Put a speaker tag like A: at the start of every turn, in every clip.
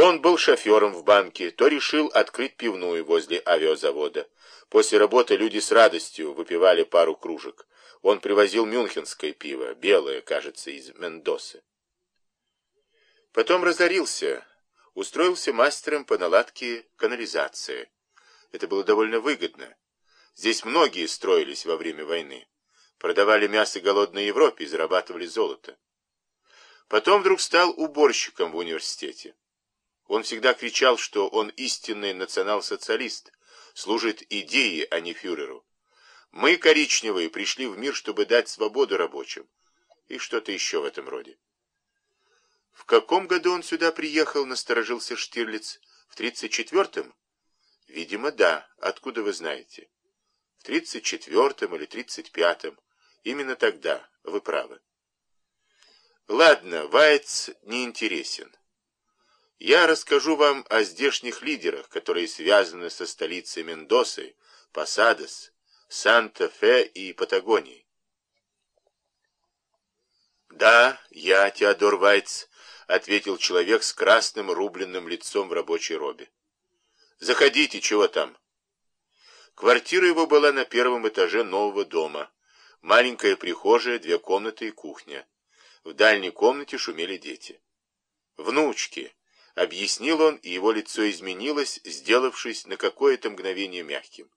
A: То он был шофером в банке, то решил открыть пивную возле авиазавода. После работы люди с радостью выпивали пару кружек. Он привозил мюнхенское пиво, белое, кажется, из Мендосы. Потом разорился, устроился мастером по наладке канализации. Это было довольно выгодно. Здесь многие строились во время войны. Продавали мясо голодной Европе и зарабатывали золото. Потом вдруг стал уборщиком в университете. Он всегда кричал, что он истинный национал-социалист, служит идее, а не фюреру. Мы, коричневые, пришли в мир, чтобы дать свободу рабочим. И что-то еще в этом роде. В каком году он сюда приехал, насторожился Штирлиц? В 34-м? Видимо, да. Откуда вы знаете? В 34-м или 35-м. Именно тогда. Вы правы. Ладно, Вайц не интересен. Я расскажу вам о здешних лидерах, которые связаны со столицей Мендосы, Посадос, Санта-Фе и Патагонии. Да, я Теодор Вайц, ответил человек с красным рубленным лицом в рабочей робе. Заходите, чего там? Квартира его была на первом этаже нового дома. Маленькая прихожая, две комнаты и кухня. В дальней комнате шумели дети. Внучки, объяснил он, и его лицо изменилось, сделавшись на какое-то мгновение мягким.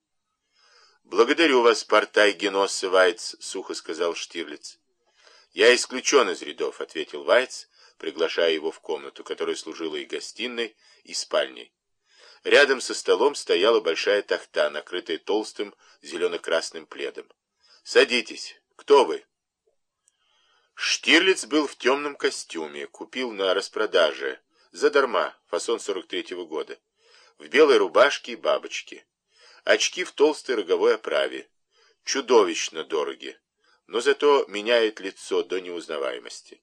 A: «Благодарю вас, портай Геноссе Вайц», — сухо сказал Штирлиц. «Я исключен из рядов», — ответил Вайц, приглашая его в комнату, которая служила и гостиной, и спальней. Рядом со столом стояла большая тахта, накрытая толстым зелено-красным пледом. «Садитесь. Кто вы?» Штирлиц был в темном костюме, купил на распродаже, задарма, фасон 43-го года, в белой рубашке и бабочке. Очки в толстой роговой оправе. Чудовищно дороги, но зато меняет лицо до неузнаваемости.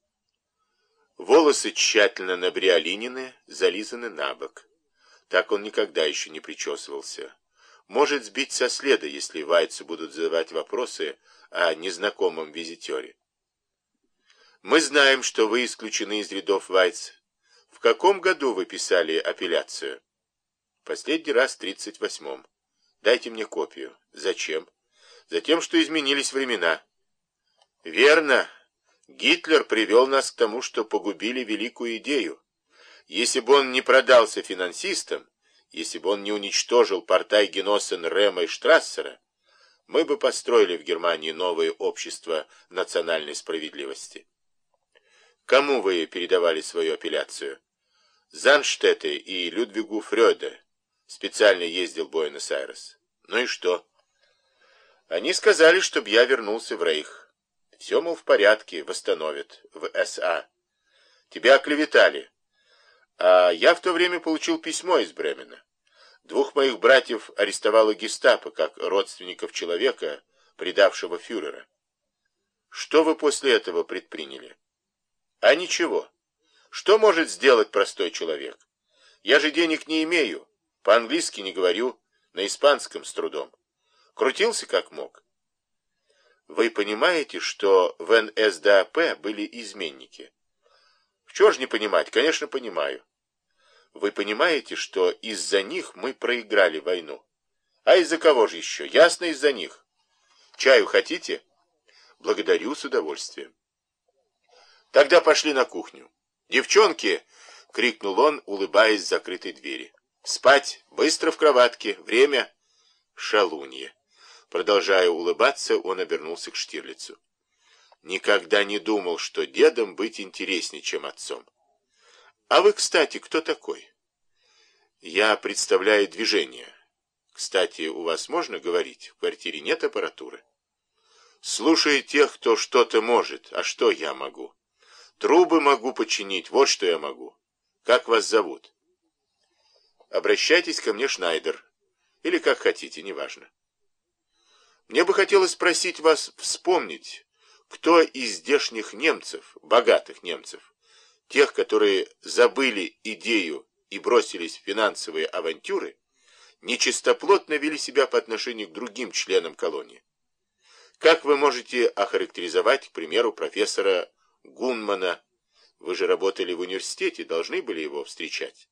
A: Волосы тщательно набриолинены, зализаны на бок. Так он никогда еще не причесывался. Может сбить со следа, если вайцы будут задавать вопросы о незнакомом визитере. Мы знаем, что вы исключены из рядов Вайц. В каком году вы писали апелляцию? Последний раз в 38-м. Дайте мне копию. Зачем? Затем, что изменились времена. Верно. Гитлер привел нас к тому, что погубили великую идею. Если бы он не продался финансистам, если бы он не уничтожил портай Геносен Рема и Штрассера, мы бы построили в Германии новое общество национальной справедливости. Кому вы передавали свою апелляцию? Занштетте и Людвигу Фрёде. Специально ездил в Буэнос-Айрес. Ну и что? Они сказали, чтобы я вернулся в Рейх. Все, мол, в порядке, восстановят в СА. Тебя оклеветали. А я в то время получил письмо из Бремена. Двух моих братьев арестовало гестапо, как родственников человека, предавшего фюрера. Что вы после этого предприняли? А ничего. Что может сделать простой человек? Я же денег не имею, по-английски не говорю, на испанском с трудом. Крутился как мог. Вы понимаете, что в НСДАП были изменники? Чего же не понимать? Конечно, понимаю. Вы понимаете, что из-за них мы проиграли войну? А из-за кого же еще? Ясно, из-за них. Чаю хотите? Благодарю с удовольствием. Тогда пошли на кухню. «Девчонки!» — крикнул он, улыбаясь закрытой двери. «Спать! Быстро в кроватке! Время!» «Шалунья!» Продолжая улыбаться, он обернулся к Штирлицу. «Никогда не думал, что дедом быть интереснее, чем отцом. А вы, кстати, кто такой?» «Я представляю движение. Кстати, у вас можно говорить? В квартире нет аппаратуры?» «Слушай тех, кто что-то может. А что я могу?» Трубы могу починить, вот что я могу. Как вас зовут? Обращайтесь ко мне, Шнайдер. Или как хотите, неважно. Мне бы хотелось спросить вас вспомнить, кто из здешних немцев, богатых немцев, тех, которые забыли идею и бросились в финансовые авантюры, нечистоплотно вели себя по отношению к другим членам колонии. Как вы можете охарактеризовать, к примеру, профессора Гунмана. Вы же работали в университете, должны были его встречать.